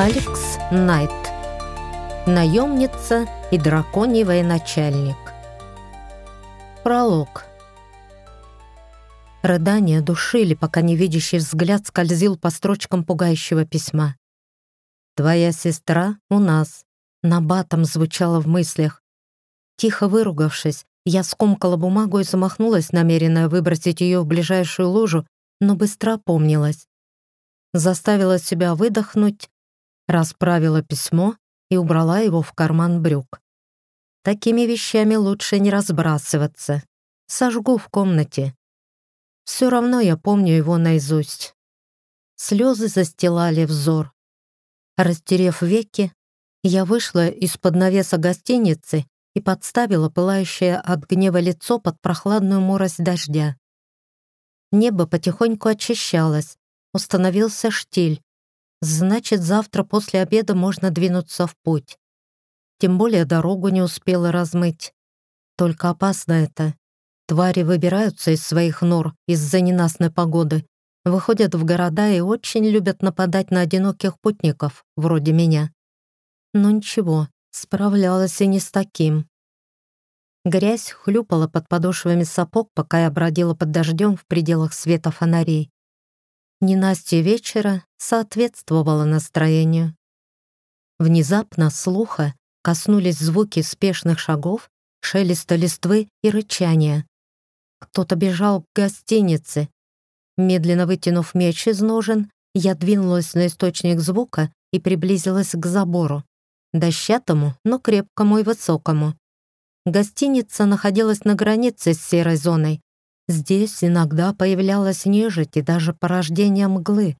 Алекс Найт. Наемница и драконий военачальник. Пролог. Рыдания душили, пока невидящий взгляд скользил по строчкам пугающего письма. «Твоя сестра у нас», — набатом звучало в мыслях. Тихо выругавшись, я скомкала бумагу и замахнулась, намеренная выбросить ее в ближайшую лужу, но быстро опомнилась. Заставила себя выдохнуть расправила письмо и убрала его в карман брюк. Такими вещами лучше не разбрасываться. Сожгу в комнате. Все равно я помню его наизусть. Слезы застилали взор. Растерев веки, я вышла из-под навеса гостиницы и подставила пылающее от гнева лицо под прохладную морось дождя. Небо потихоньку очищалось, установился штиль, Значит, завтра после обеда можно двинуться в путь. Тем более дорогу не успела размыть. Только опасно это. Твари выбираются из своих нор из-за ненастной погоды, выходят в города и очень любят нападать на одиноких путников, вроде меня. Но ничего, справлялась и не с таким. Грязь хлюпала под подошвами сапог, пока я бродила под дождем в пределах света фонарей. Ненастье вечера соответствовало настроению. Внезапно слуха коснулись звуки спешных шагов, шелеста листвы и рычания. Кто-то бежал к гостинице. Медленно вытянув меч из ножен, я двинулась на источник звука и приблизилась к забору. Дощатому, но крепкому и высокому. Гостиница находилась на границе с серой зоной, Здесь иногда появлялась нежить и даже порождение мглы.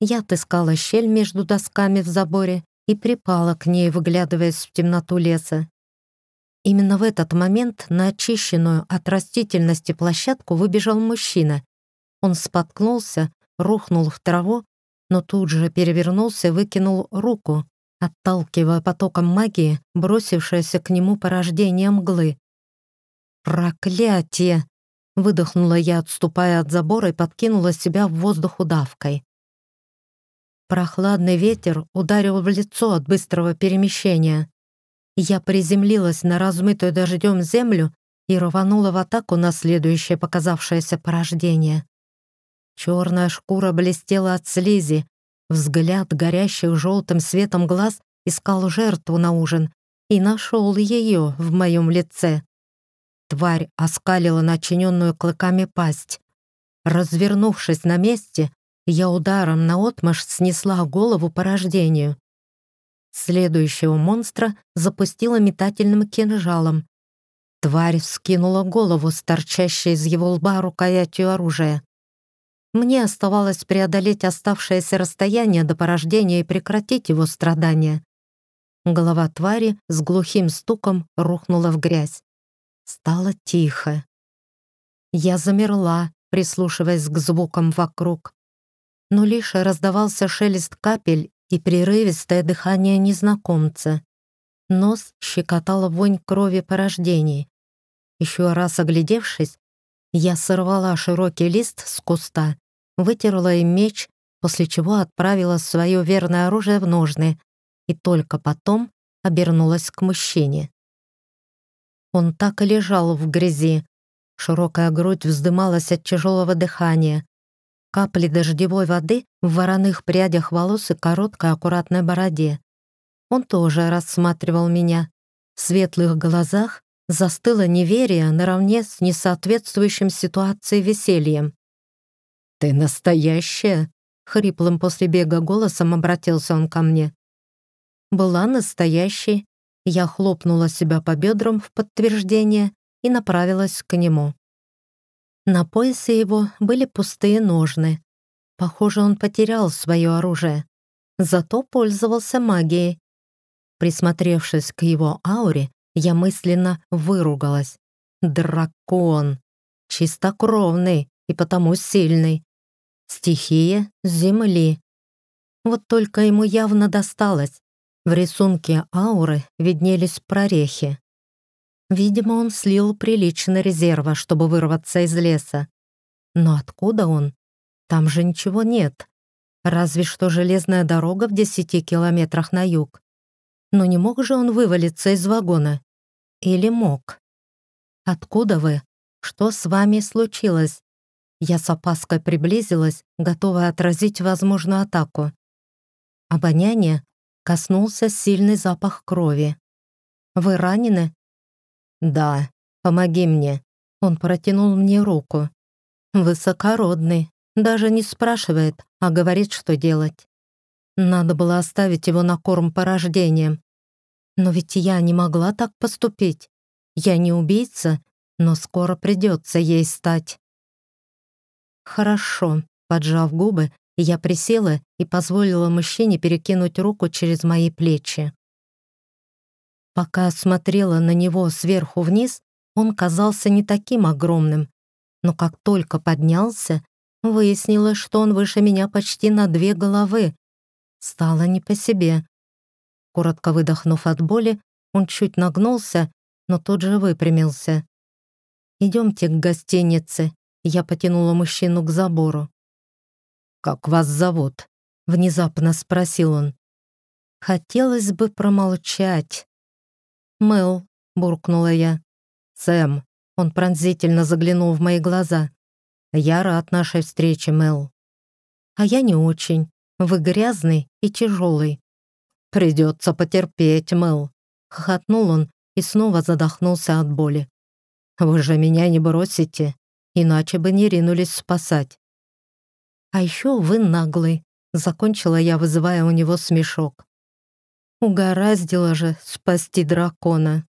Я отыскала щель между досками в заборе и припала к ней, выглядываясь в темноту леса. Именно в этот момент на очищенную от растительности площадку выбежал мужчина. Он споткнулся, рухнул в траву, но тут же перевернулся и выкинул руку, отталкивая потоком магии, бросившееся к нему порождение мглы. «Проклятие!» Выдохнула я, отступая от забора и подкинула себя в воздух удавкой. Прохладный ветер ударил в лицо от быстрого перемещения. Я приземлилась на размытую дождем землю и рванула в атаку на следующее показавшееся порождение. Черная шкура блестела от слизи, взгляд горящих желтым светом глаз искал жертву на ужин и нашел ее в моем лице. Тварь оскалила начиненную клыками пасть. Развернувшись на месте, я ударом наотмашь снесла голову по рождению. Следующего монстра запустила метательным кинжалом. Тварь вскинула голову с торчащей из его лба рукоятью оружия. Мне оставалось преодолеть оставшееся расстояние до порождения и прекратить его страдания. Голова твари с глухим стуком рухнула в грязь. Стало тихо. Я замерла, прислушиваясь к звукам вокруг. Но лишь раздавался шелест капель и прерывистое дыхание незнакомца. Нос щекотала вонь крови порождений. Еще раз оглядевшись, я сорвала широкий лист с куста, вытерла им меч, после чего отправила свое верное оружие в ножны и только потом обернулась к мужчине. Он так и лежал в грязи. Широкая грудь вздымалась от тяжелого дыхания. Капли дождевой воды в вороных прядях волос и короткой аккуратной бороде. Он тоже рассматривал меня. В светлых глазах застыло неверие наравне с несоответствующим ситуации весельем. «Ты настоящая?» — хриплым после бега голосом обратился он ко мне. «Была настоящей», я хлопнула себя по бедрам в подтверждение и направилась к нему. На поясе его были пустые ножны. Похоже, он потерял свое оружие. Зато пользовался магией. Присмотревшись к его ауре, я мысленно выругалась. Дракон. Чистокровный и потому сильный. Стихия Земли. Вот только ему явно досталось. В рисунке ауры виднелись прорехи. Видимо, он слил прилично резерва, чтобы вырваться из леса. Но откуда он? Там же ничего нет. Разве что железная дорога в десяти километрах на юг. Но не мог же он вывалиться из вагона? Или мог? «Откуда вы? Что с вами случилось?» Я с опаской приблизилась, готовая отразить возможную атаку. Обоняние коснулся сильный запах крови. «Вы ранены?» «Да, помоги мне». Он протянул мне руку. Высокородный, даже не спрашивает, а говорит, что делать. Надо было оставить его на корм порождением. Но ведь я не могла так поступить. Я не убийца, но скоро придется ей стать. Хорошо, поджав губы, я присела и позволила мужчине перекинуть руку через мои плечи. Пока смотрела на него сверху вниз, он казался не таким огромным, но как только поднялся, выяснилось, что он выше меня почти на две головы. Стало не по себе. Коротко выдохнув от боли, он чуть нагнулся, но тут же выпрямился. «Идемте к гостинице», — я потянула мужчину к забору. «Как вас зовут?» — внезапно спросил он. Хотелось бы промолчать. «Мэл», — буркнула я. «Сэм», — он пронзительно заглянул в мои глаза. «Я рад нашей встрече, Мэл». «А я не очень. Вы грязный и тяжелый». «Придется потерпеть, Мэл», — хохотнул он и снова задохнулся от боли. «Вы же меня не бросите, иначе бы не ринулись спасать». «А еще вы наглый», — закончила я, вызывая у него смешок. Угораздило же спасти дракона.